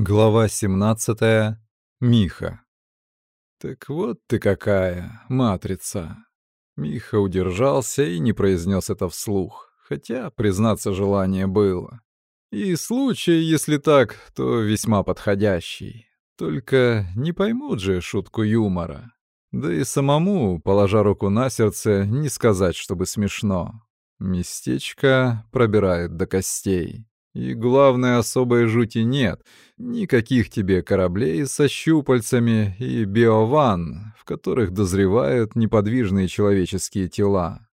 Глава 17. Миха. Так вот ты какая, матрица. Миха удержался и не произнес это вслух, хотя, признаться, желание было. И случай, если так, то весьма подходящий. Только не поймут же шутку юмора. Да и самому, положа руку на сердце, не сказать, чтобы смешно. Местечко пробирает до костей. И главной особой жути нет. Никаких тебе кораблей со щупальцами и биован, в которых дозревают неподвижные человеческие тела.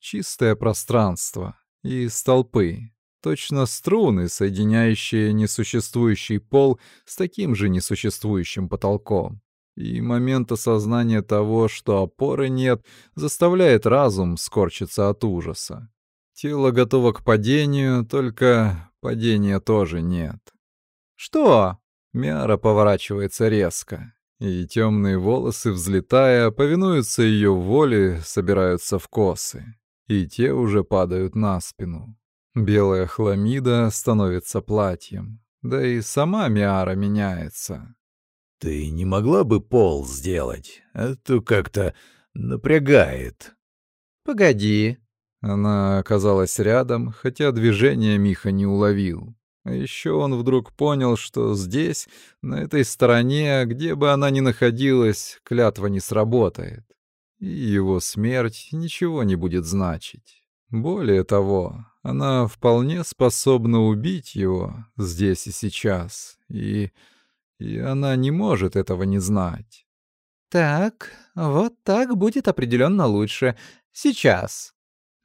Чистое пространство и столпы. Точно струны, соединяющие несуществующий пол с таким же несуществующим потолком. И момент осознания того, что опоры нет, заставляет разум скорчиться от ужаса. Тело готово к падению, только падения тоже нет. «Что?» Мяра поворачивается резко, и темные волосы, взлетая, повинуются ее воле, собираются в косы, и те уже падают на спину. Белая хламида становится платьем, да и сама Миара меняется. «Ты не могла бы пол сделать? А то как-то напрягает». «Погоди». Она оказалась рядом, хотя движения Миха не уловил. А еще он вдруг понял, что здесь, на этой стороне, где бы она ни находилась, клятва не сработает. И его смерть ничего не будет значить. Более того, она вполне способна убить его здесь и сейчас, и... и она не может этого не знать. «Так, вот так будет определенно лучше. Сейчас».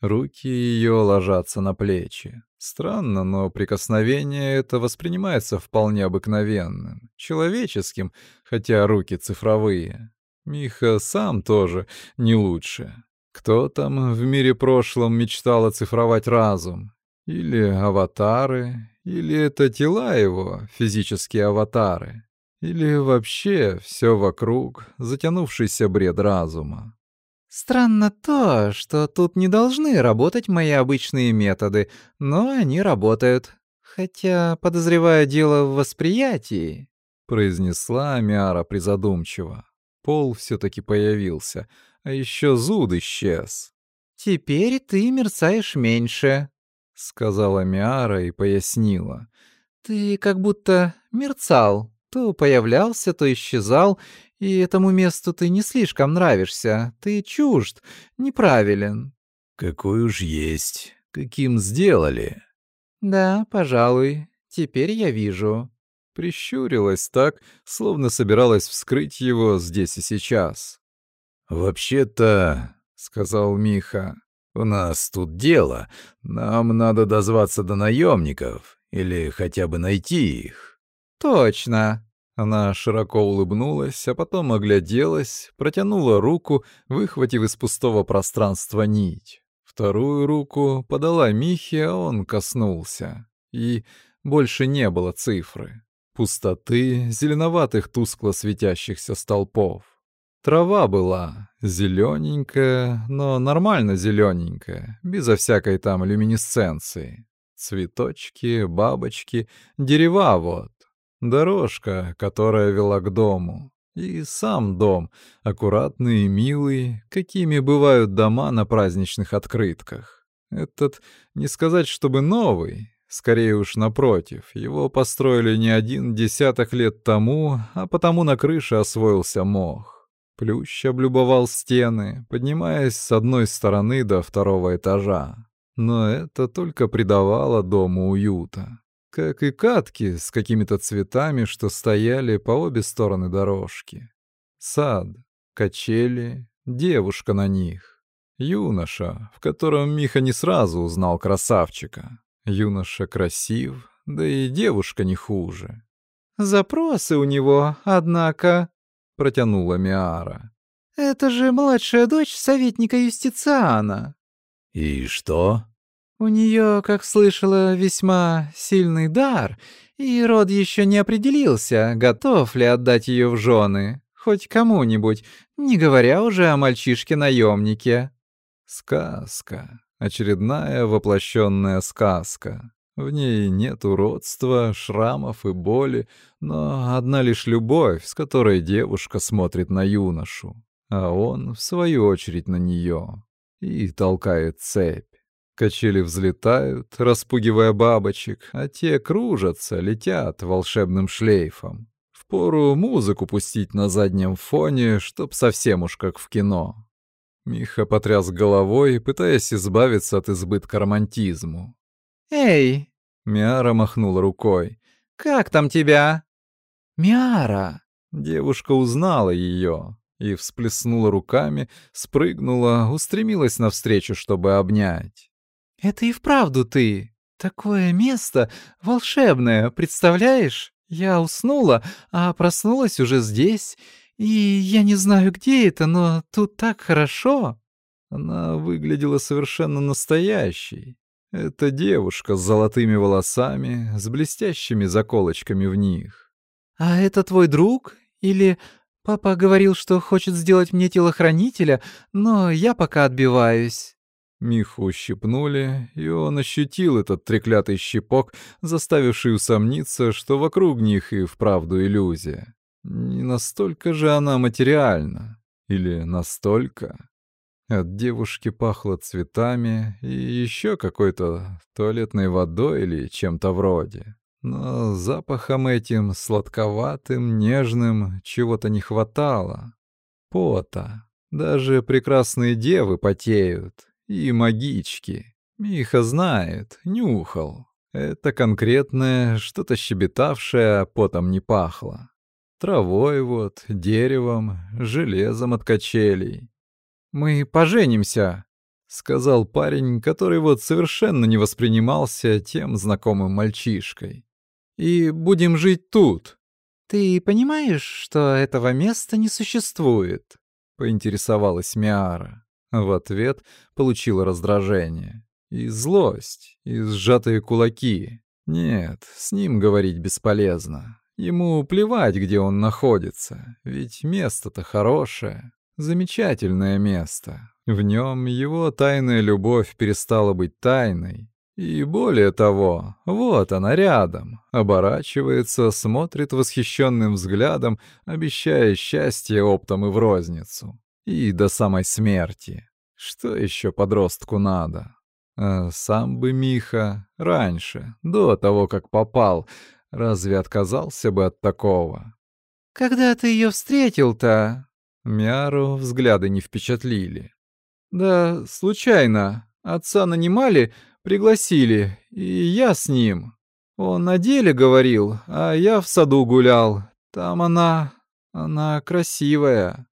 Руки ее ложатся на плечи. Странно, но прикосновение это воспринимается вполне обыкновенным, человеческим, хотя руки цифровые. Миха сам тоже не лучше. Кто там в мире прошлом мечтал оцифровать разум? Или аватары? Или это тела его, физические аватары? Или вообще все вокруг затянувшийся бред разума? Странно то, что тут не должны работать мои обычные методы, но они работают. Хотя, подозревая дело в восприятии, произнесла Миара призадумчиво. Пол все-таки появился, а еще зуд исчез. «Теперь ты мерцаешь меньше», — сказала Миара и пояснила. «Ты как будто мерцал, то появлялся, то исчезал, и этому месту ты не слишком нравишься. Ты чужд, неправилен». «Какой уж есть. Каким сделали?» «Да, пожалуй. Теперь я вижу». Прищурилась так, словно собиралась вскрыть его здесь и сейчас. «Вообще-то», — сказал Миха, — «у нас тут дело. Нам надо дозваться до наемников или хотя бы найти их». «Точно», она широко улыбнулась, а потом огляделась, протянула руку, выхватив из пустого пространства нить. Вторую руку подала Михе, а он коснулся. И больше не было цифры. Пустоты, зеленоватых тускло светящихся столпов. Трава была зелененькая, но нормально зелененькая, безо всякой там люминесценции. Цветочки, бабочки, дерева вот. Дорожка, которая вела к дому. И сам дом, аккуратный и милый, какими бывают дома на праздничных открытках. Этот, не сказать, чтобы новый, скорее уж напротив, его построили не один десяток лет тому, а потому на крыше освоился мох. Плющ облюбовал стены, поднимаясь с одной стороны до второго этажа. Но это только придавало дому уюта как и катки с какими-то цветами, что стояли по обе стороны дорожки. Сад, качели, девушка на них. Юноша, в котором Миха не сразу узнал красавчика. Юноша красив, да и девушка не хуже. «Запросы у него, однако», — протянула Миара. «Это же младшая дочь советника Юстициана». «И что?» У нее, как слышала, весьма сильный дар, и род еще не определился, готов ли отдать ее в жены, хоть кому-нибудь, не говоря уже о мальчишке-наемнике. Сказка. Очередная воплощенная сказка. В ней нет уродства, шрамов и боли, но одна лишь любовь, с которой девушка смотрит на юношу, а он, в свою очередь, на нее и толкает цепь. Качели взлетают, распугивая бабочек, а те кружатся, летят волшебным шлейфом. Впору музыку пустить на заднем фоне, чтоб совсем уж как в кино. Миха потряс головой, пытаясь избавиться от избытка романтизму. «Эй!» — Миара махнула рукой. «Как там тебя?» «Миара!» Девушка узнала ее и всплеснула руками, спрыгнула, устремилась навстречу, чтобы обнять. «Это и вправду ты. Такое место волшебное, представляешь? Я уснула, а проснулась уже здесь, и я не знаю, где это, но тут так хорошо». Она выглядела совершенно настоящей. Это девушка с золотыми волосами, с блестящими заколочками в них. «А это твой друг? Или папа говорил, что хочет сделать мне телохранителя, но я пока отбиваюсь?» Миху ущипнули, и он ощутил этот треклятый щипок, заставивший усомниться, что вокруг них и вправду иллюзия. Не настолько же она материальна. Или настолько? От девушки пахло цветами и еще какой-то туалетной водой или чем-то вроде. Но запахом этим сладковатым, нежным чего-то не хватало. Пота. Даже прекрасные девы потеют, и магички. Миха знает, нюхал. Это конкретное, что-то щебетавшее, а потом не пахло. Травой вот, деревом, железом от качелей. «Мы поженимся», — сказал парень, который вот совершенно не воспринимался тем знакомым мальчишкой. «И будем жить тут». «Ты понимаешь, что этого места не существует?» — поинтересовалась Миара. В ответ получила раздражение. И злость, и сжатые кулаки. Нет, с ним говорить бесполезно. Ему плевать, где он находится, ведь место-то хорошее, замечательное место. В нем его тайная любовь перестала быть тайной. И более того, вот она рядом, оборачивается, смотрит восхищенным взглядом, обещая счастье оптом и в розницу. И до самой смерти. Что еще подростку надо? А сам бы Миха раньше, до того, как попал, разве отказался бы от такого? «Когда ты ее встретил-то?» Мяру взгляды не впечатлили. «Да, случайно. Отца нанимали, пригласили, и я с ним. Он на деле говорил, а я в саду гулял. Там она... она красивая».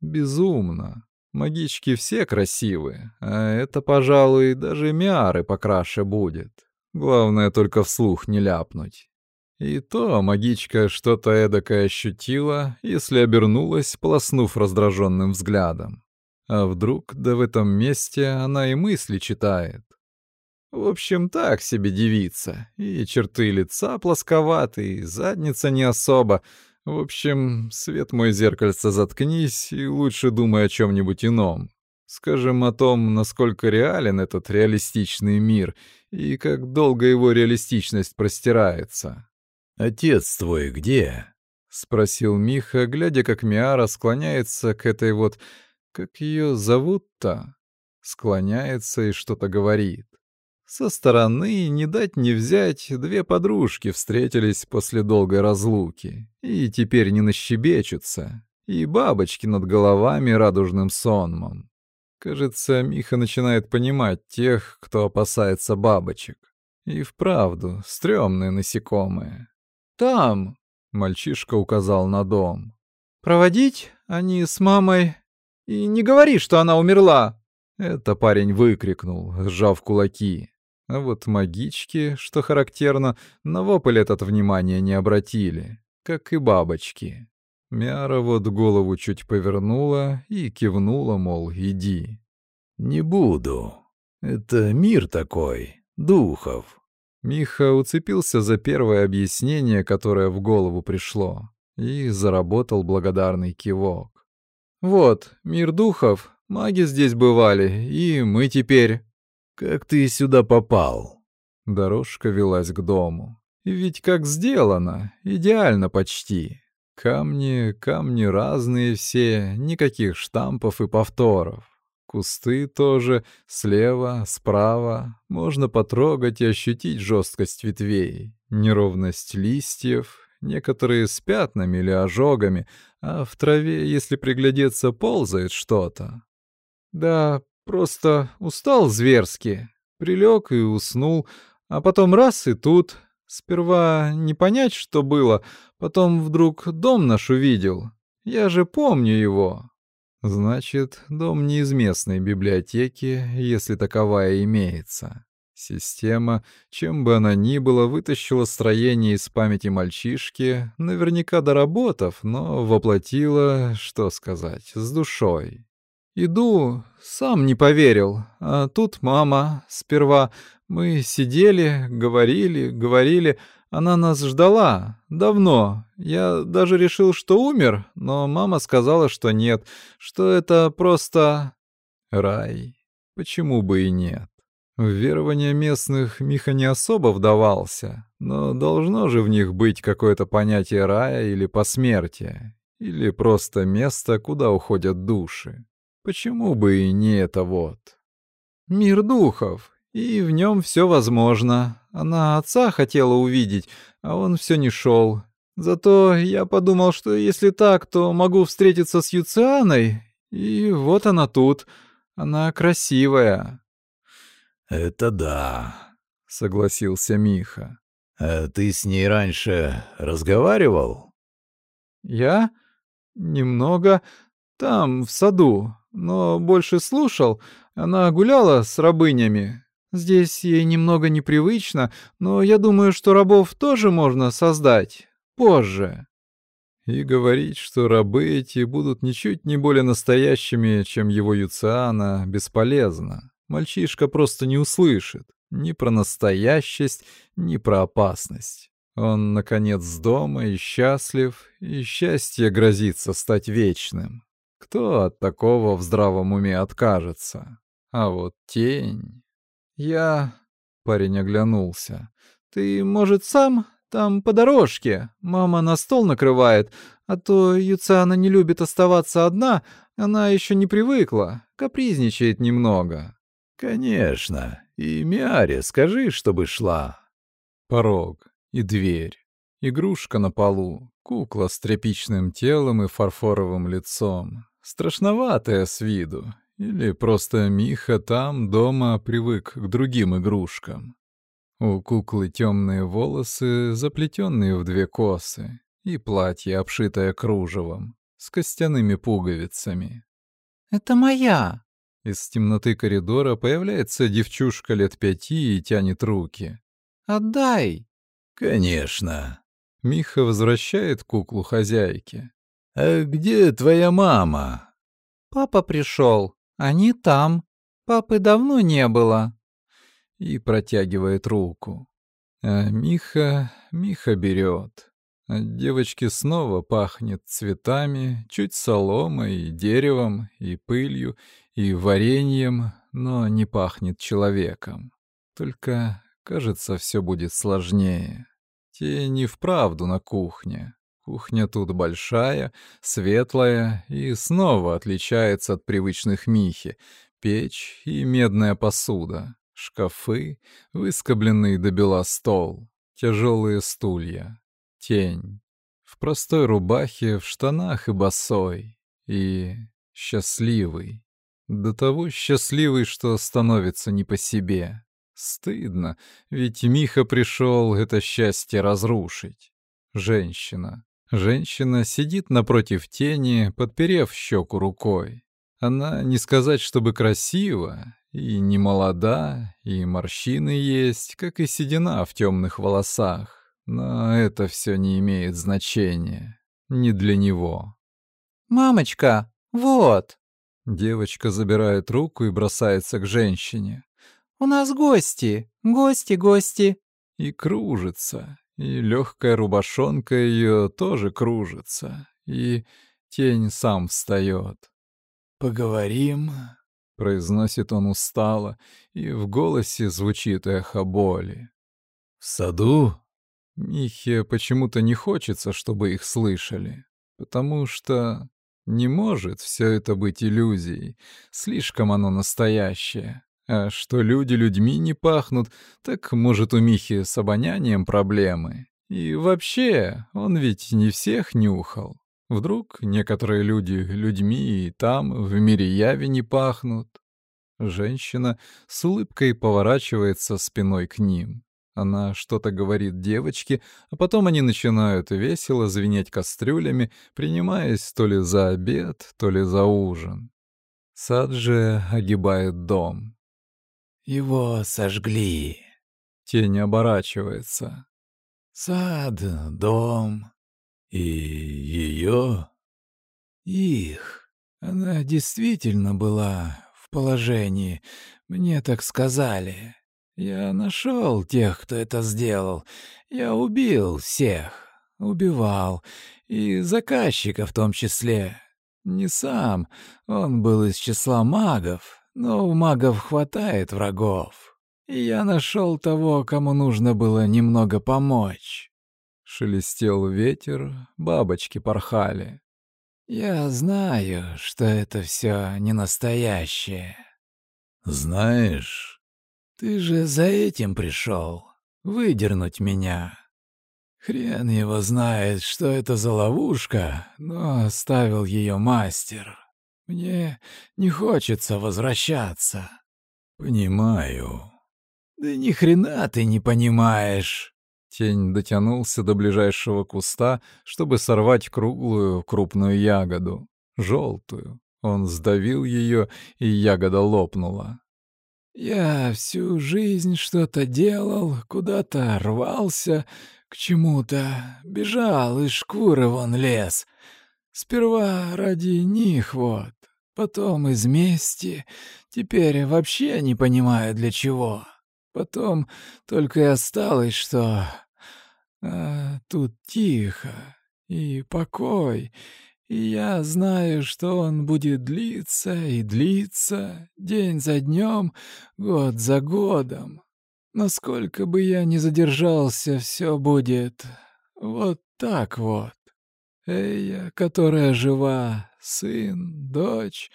Безумно. Магички все красивые, а это, пожалуй, даже Миары покраше будет. Главное только вслух не ляпнуть. И то магичка что-то эдакое ощутила, если обернулась, полоснув раздраженным взглядом. А вдруг, да в этом месте она и мысли читает. В общем, так себе девица. И черты лица плосковатые, задница не особо, в общем, свет мой зеркальце заткнись и лучше думай о чем-нибудь ином. Скажем о том, насколько реален этот реалистичный мир и как долго его реалистичность простирается. «Отец твой где?» — спросил Миха, глядя, как Миара склоняется к этой вот... Как ее зовут-то? Склоняется и что-то говорит. Со стороны, не дать не взять, две подружки встретились после долгой разлуки и теперь не нащебечутся, и бабочки над головами радужным сонмом. Кажется, Миха начинает понимать тех, кто опасается бабочек. И вправду, стрёмные насекомые. «Там!» — мальчишка указал на дом. «Проводить? Они с мамой...» «И не говори, что она умерла!» Это парень выкрикнул, сжав кулаки. А вот магички, что характерно, на вопль этот внимания не обратили, как и бабочки. Мяра вот голову чуть повернула и кивнула, мол, иди. «Не буду. Это мир такой, духов». Миха уцепился за первое объяснение, которое в голову пришло, и заработал благодарный кивок. «Вот, мир духов, маги здесь бывали, и мы теперь...» «Как ты сюда попал?» Дорожка велась к дому. И ведь как сделано, идеально почти. Камни, камни разные все, никаких штампов и повторов. Кусты тоже слева, справа. Можно потрогать и ощутить жесткость ветвей, неровность листьев, некоторые с пятнами или ожогами, а в траве, если приглядеться, ползает что-то. Да, просто устал зверски. Прилег и уснул, а потом раз и тут. Сперва не понять, что было, потом вдруг дом наш увидел. Я же помню его. Значит, дом не из местной библиотеки, если таковая имеется. Система, чем бы она ни была, вытащила строение из памяти мальчишки, наверняка доработав, но воплотила, что сказать, с душой. Иду, сам не поверил, а тут мама сперва. Мы сидели, говорили, говорили, она нас ждала. Давно. Я даже решил, что умер, но мама сказала, что нет, что это просто... Рай. Почему бы и нет? В верования местных Миха не особо вдавался, но должно же в них быть какое-то понятие рая или посмертия, или просто место, куда уходят души. Почему бы и не это вот? Мир духов, и в нем все возможно. Она отца хотела увидеть, а он все не шел. Зато я подумал, что если так, то могу встретиться с Юцианой, и вот она тут. Она красивая. «Это да», — согласился Миха. «А ты с ней раньше разговаривал?» «Я? Немного. Там, в саду. Но больше слушал. Она гуляла с рабынями. Здесь ей немного непривычно, но я думаю, что рабов тоже можно создать. Позже. И говорить, что рабы эти будут ничуть не более настоящими, чем его Юциана, бесполезно. Мальчишка просто не услышит ни про настоящесть, ни про опасность. Он, наконец, дома и счастлив, и счастье грозится стать вечным. Кто от такого в здравом уме откажется? А вот тень... «Я...» — парень оглянулся. «Ты, может, сам? Там по дорожке. Мама на стол накрывает, а то Юциана не любит оставаться одна, она еще не привыкла, капризничает немного». «Конечно. И Миаре скажи, чтобы шла». Порог и дверь. Игрушка на полу, кукла с тряпичным телом и фарфоровым лицом. Страшноватая с виду, или просто Миха там, дома, привык к другим игрушкам. У куклы темные волосы, заплетенные в две косы, и платье, обшитое кружевом, с костяными пуговицами. «Это моя!» Из темноты коридора появляется девчушка лет пяти и тянет руки. «Отдай!» «Конечно!» Миха возвращает куклу хозяйке. «А где твоя мама?» «Папа пришел. Они там. Папы давно не было. И протягивает руку. А Миха, Миха берет. От девочки снова пахнет цветами, чуть соломой, и деревом, и пылью, и вареньем, но не пахнет человеком. Только, кажется, все будет сложнее. Те не вправду на кухне. Кухня тут большая, светлая и снова отличается от привычных Михи. Печь и медная посуда, шкафы, выскобленный до бела стол, тяжелые стулья, тень. В простой рубахе, в штанах и босой. И счастливый. До того счастливый, что становится не по себе. Стыдно, ведь Миха пришел это счастье разрушить. Женщина. Женщина сидит напротив тени, подперев щеку рукой. Она не сказать, чтобы красива, и не молода, и морщины есть, как и седина в темных волосах. Но это все не имеет значения. Не для него. «Мамочка, вот!» Девочка забирает руку и бросается к женщине. «У нас гости, гости, гости!» И кружится, и легкая рубашонка ее тоже кружится, и тень сам встает. «Поговорим», — произносит он устало, и в голосе звучит эхо боли. В саду? Михе почему-то не хочется, чтобы их слышали, потому что не может все это быть иллюзией, слишком оно настоящее. А что люди людьми не пахнут, так, может, у Михи с обонянием проблемы. И вообще, он ведь не всех нюхал. Вдруг некоторые люди людьми и там, в мире яви, не пахнут. Женщина с улыбкой поворачивается спиной к ним. Она что-то говорит девочке, а потом они начинают весело звенеть кастрюлями, принимаясь то ли за обед, то ли за ужин. Сад же огибает дом. «Его сожгли». Тень оборачивается. «Сад, дом и ее, их. Она действительно была в положении, мне так сказали». Я нашел тех, кто это сделал. Я убил всех. Убивал. И заказчика в том числе. Не сам. Он был из числа магов. Но у магов хватает врагов. И я нашел того, кому нужно было немного помочь. Шелестел ветер, бабочки порхали. Я знаю, что это все не настоящее. Знаешь, ты же за этим пришел, выдернуть меня. Хрен его знает, что это за ловушка, но оставил ее мастер. Мне не хочется возвращаться. Понимаю. Да ни хрена ты не понимаешь. Тень дотянулся до ближайшего куста, чтобы сорвать круглую крупную ягоду, желтую. Он сдавил ее, и ягода лопнула. Я всю жизнь что-то делал, куда-то рвался, к чему-то, бежал из шкуры вон лез. Сперва ради них вот, потом из мести, теперь вообще не понимаю для чего. Потом только и осталось, что... А, тут тихо и покой, и я знаю, что он будет длиться и длиться, день за днем, год за годом. Насколько бы я ни задержался, все будет вот так вот. Эя, которая жива, сын, дочь,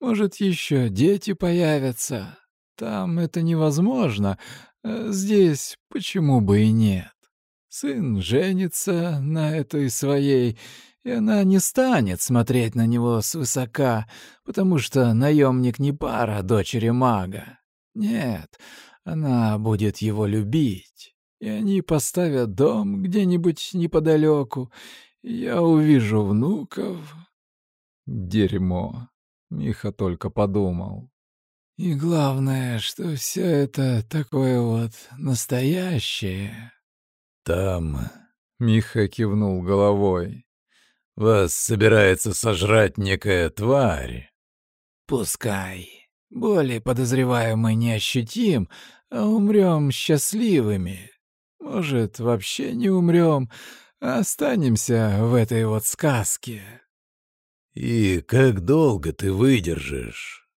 может, еще дети появятся. Там это невозможно, а здесь почему бы и нет. Сын женится на этой своей и она не станет смотреть на него свысока, потому что наемник не пара дочери мага. Нет, она будет его любить, и они поставят дом где-нибудь неподалеку, я увижу внуков. Дерьмо, Миха только подумал. И главное, что все это такое вот настоящее. Там... Миха кивнул головой. Вас собирается сожрать некая тварь. Пускай. Более подозреваемый не ощутим, а умрем счастливыми. Может, вообще не умрем, а останемся в этой вот сказке. И как долго ты выдержишь?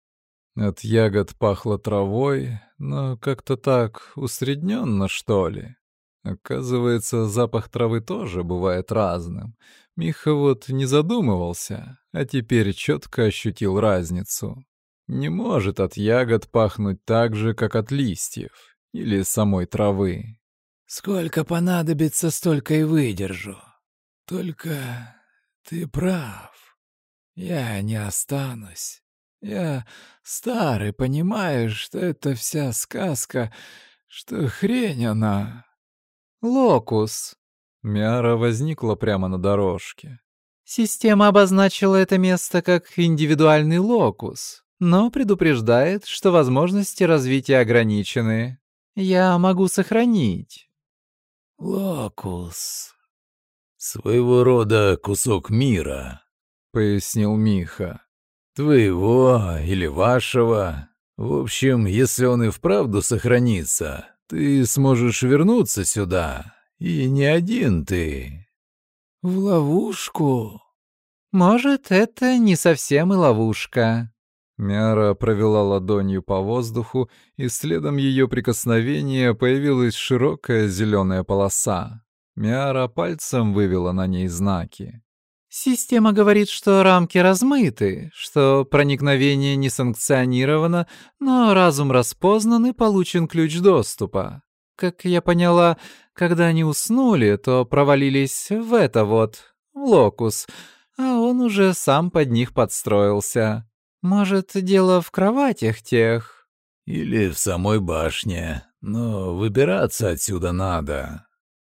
От ягод пахло травой, но как-то так усредненно, что ли. Оказывается, запах травы тоже бывает разным. Миха вот не задумывался, а теперь четко ощутил разницу. Не может от ягод пахнуть так же, как от листьев или самой травы. «Сколько понадобится, столько и выдержу. Только ты прав. Я не останусь. Я старый, понимаешь, что это вся сказка, что хрень она». «Локус», Мяра возникла прямо на дорожке. Система обозначила это место как индивидуальный локус, но предупреждает, что возможности развития ограничены. Я могу сохранить. Локус. Своего рода кусок мира, пояснил Миха. Твоего или вашего. В общем, если он и вправду сохранится, ты сможешь вернуться сюда и не один ты. В ловушку? Может, это не совсем и ловушка. Мяра провела ладонью по воздуху, и следом ее прикосновения появилась широкая зеленая полоса. Мяра пальцем вывела на ней знаки. Система говорит, что рамки размыты, что проникновение не санкционировано, но разум распознан и получен ключ доступа. Как я поняла, когда они уснули, то провалились в это вот, в локус, а он уже сам под них подстроился. Может, дело в кроватях тех? Или в самой башне, но выбираться отсюда надо.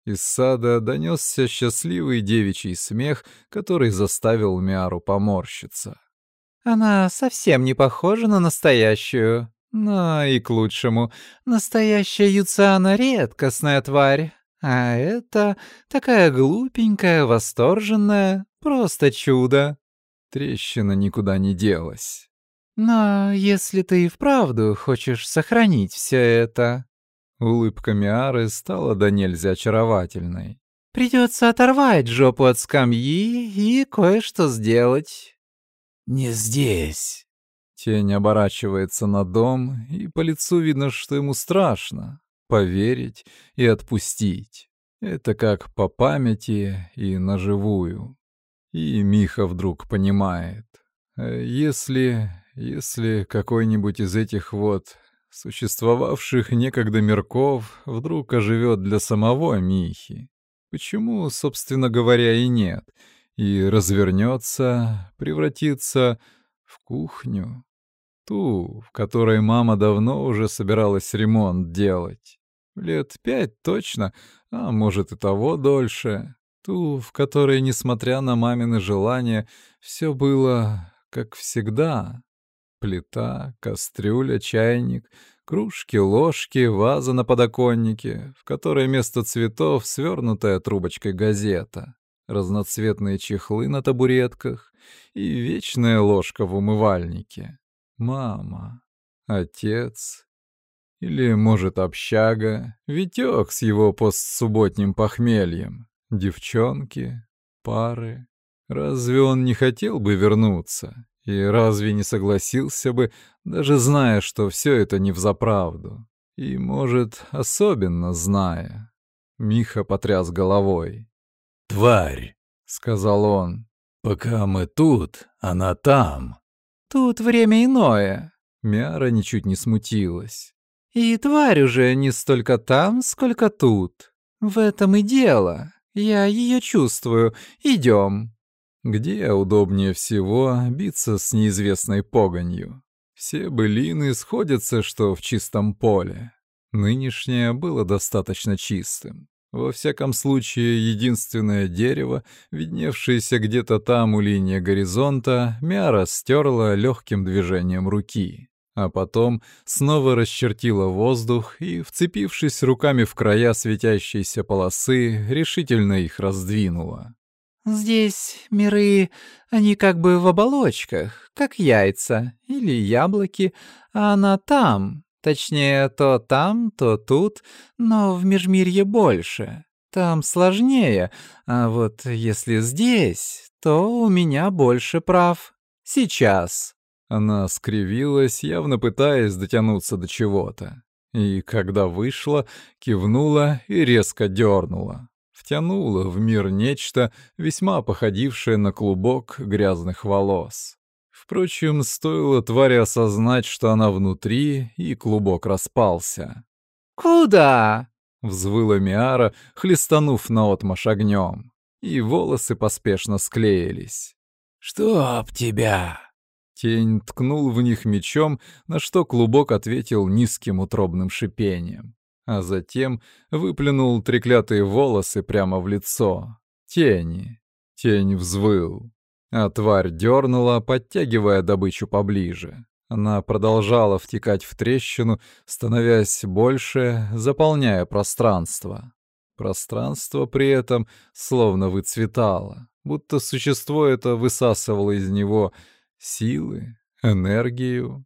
Из сада донесся счастливый девичий смех, который заставил Миару поморщиться. «Она совсем не похожа на настоящую. Но и к лучшему. Настоящая Юциана — редкостная тварь. А это такая глупенькая, восторженная, просто чудо». Трещина никуда не делась. «Но если ты и вправду хочешь сохранить все это, Улыбка Миары стала до нельзя очаровательной. «Придется оторвать жопу от скамьи и кое-что сделать». «Не здесь». Тень оборачивается на дом, и по лицу видно, что ему страшно. Поверить и отпустить. Это как по памяти и наживую. И Миха вдруг понимает. Э, если... если какой-нибудь из этих вот существовавших некогда мирков, вдруг оживет для самого Михи. Почему, собственно говоря, и нет? И развернется, превратится в кухню. Ту, в которой мама давно уже собиралась ремонт делать. Лет пять точно, а может и того дольше. Ту, в которой, несмотря на мамины желания, все было как всегда. Плита, кастрюля, чайник, кружки, ложки, ваза на подоконнике, в которой вместо цветов свернутая трубочкой газета, разноцветные чехлы на табуретках и вечная ложка в умывальнике. Мама, отец или, может, общага, Витек с его постсубботним похмельем, девчонки, пары. Разве он не хотел бы вернуться и разве не согласился бы, даже зная, что все это не взаправду? И, может, особенно зная. Миха потряс головой. «Тварь!» — сказал он. «Пока мы тут, она там». «Тут время иное». Мяра ничуть не смутилась. «И тварь уже не столько там, сколько тут. В этом и дело. Я ее чувствую. Идем». Где удобнее всего биться с неизвестной погонью? Все былины сходятся, что в чистом поле. Нынешнее было достаточно чистым. Во всяком случае, единственное дерево, видневшееся где-то там у линии горизонта, Мяра стерла легким движением руки, а потом снова расчертила воздух и, вцепившись руками в края светящейся полосы, решительно их раздвинула. Здесь миры, они как бы в оболочках, как яйца или яблоки, а она там, точнее, то там, то тут, но в межмирье больше. Там сложнее, а вот если здесь, то у меня больше прав. Сейчас. Она скривилась, явно пытаясь дотянуться до чего-то. И когда вышла, кивнула и резко дернула втянуло в мир нечто, весьма походившее на клубок грязных волос. Впрочем, стоило твари осознать, что она внутри, и клубок распался. «Куда?» — взвыла Миара, хлестанув наотмашь огнем. И волосы поспешно склеились. «Чтоб тебя!» Тень ткнул в них мечом, на что клубок ответил низким утробным шипением а затем выплюнул треклятые волосы прямо в лицо. Тени. Тень взвыл. А тварь дернула, подтягивая добычу поближе. Она продолжала втекать в трещину, становясь больше, заполняя пространство. Пространство при этом словно выцветало, будто существо это высасывало из него силы, энергию.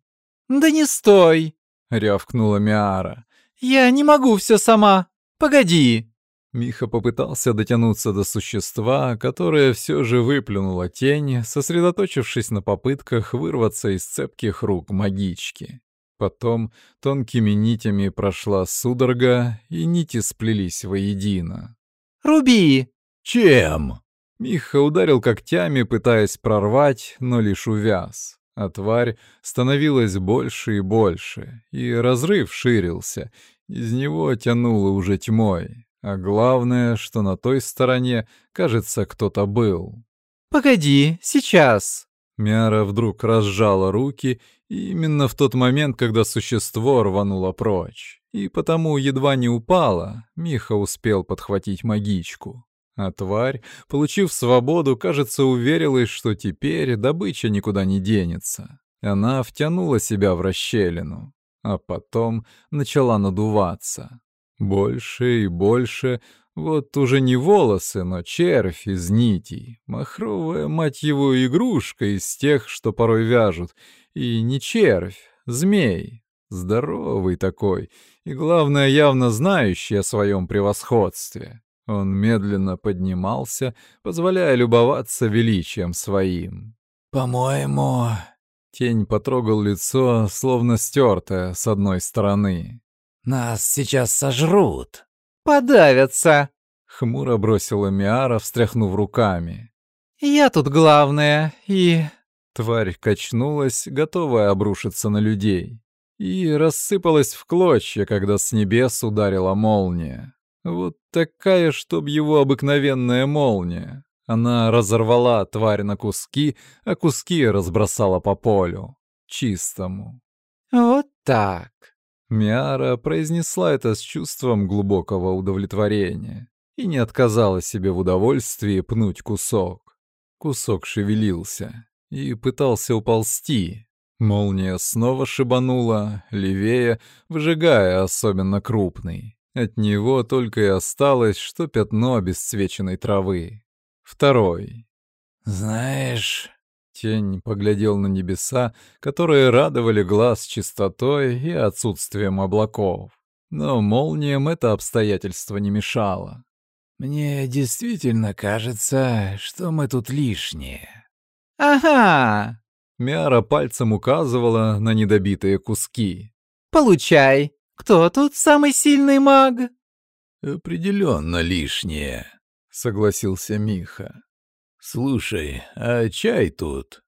«Да не стой!» — рявкнула Миара. «Я не могу все сама. Погоди!» Миха попытался дотянуться до существа, которое все же выплюнуло тень, сосредоточившись на попытках вырваться из цепких рук магички. Потом тонкими нитями прошла судорога, и нити сплелись воедино. «Руби!» «Чем?» Миха ударил когтями, пытаясь прорвать, но лишь увяз. А тварь становилась больше и больше, и разрыв ширился. Из него тянуло уже тьмой. А главное, что на той стороне, кажется, кто-то был. «Погоди, сейчас!» Мяра вдруг разжала руки, именно в тот момент, когда существо рвануло прочь. И потому едва не упала, Миха успел подхватить магичку. А тварь, получив свободу, кажется, уверилась, что теперь добыча никуда не денется. Она втянула себя в расщелину, а потом начала надуваться. Больше и больше. Вот уже не волосы, но червь из нитей. Махровая, мать его, игрушка из тех, что порой вяжут. И не червь, змей. Здоровый такой. И, главное, явно знающий о своем превосходстве. Он медленно поднимался, позволяя любоваться величием своим. «По-моему...» Тень потрогал лицо, словно стертое с одной стороны. Нас сейчас сожрут. Подавятся. Хмуро бросила Миара, встряхнув руками. Я тут главная, и... Тварь качнулась, готовая обрушиться на людей. И рассыпалась в клочья, когда с небес ударила молния. Вот такая, чтоб его обыкновенная молния. Она разорвала тварь на куски, а куски разбросала по полю. Чистому. Вот так. Миара произнесла это с чувством глубокого удовлетворения и не отказала себе в удовольствии пнуть кусок. Кусок шевелился и пытался уползти. Молния снова шибанула, левее, выжигая особенно крупный. От него только и осталось, что пятно обесцвеченной травы. Второй. «Знаешь, Тень поглядел на небеса, которые радовали глаз чистотой и отсутствием облаков. Но молниям это обстоятельство не мешало. «Мне действительно кажется, что мы тут лишние». «Ага!» Мяра пальцем указывала на недобитые куски. «Получай! Кто тут самый сильный маг?» «Определенно лишние», — согласился Миха. «Слушай, а чай тут?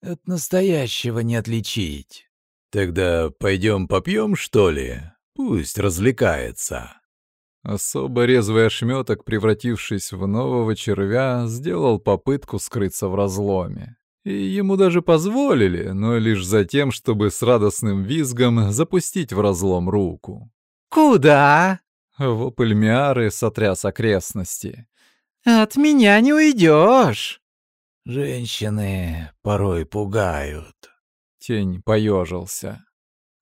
От настоящего не отличить. Тогда пойдем попьем, что ли? Пусть развлекается». Особо резвый ошметок, превратившись в нового червя, сделал попытку скрыться в разломе. И ему даже позволили, но лишь за тем, чтобы с радостным визгом запустить в разлом руку. «Куда?» Вопль Миары сотряс окрестности. «От меня не уйдешь!» «Женщины порой пугают». Тень поежился.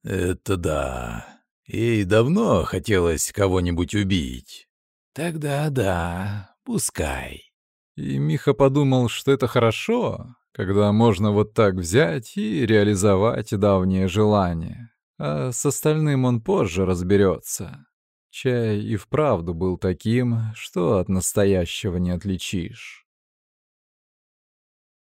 «Это да. Ей давно хотелось кого-нибудь убить. Тогда да, пускай». И Миха подумал, что это хорошо, когда можно вот так взять и реализовать давнее желание. А с остальным он позже разберется. Чай и вправду был таким, что от настоящего не отличишь.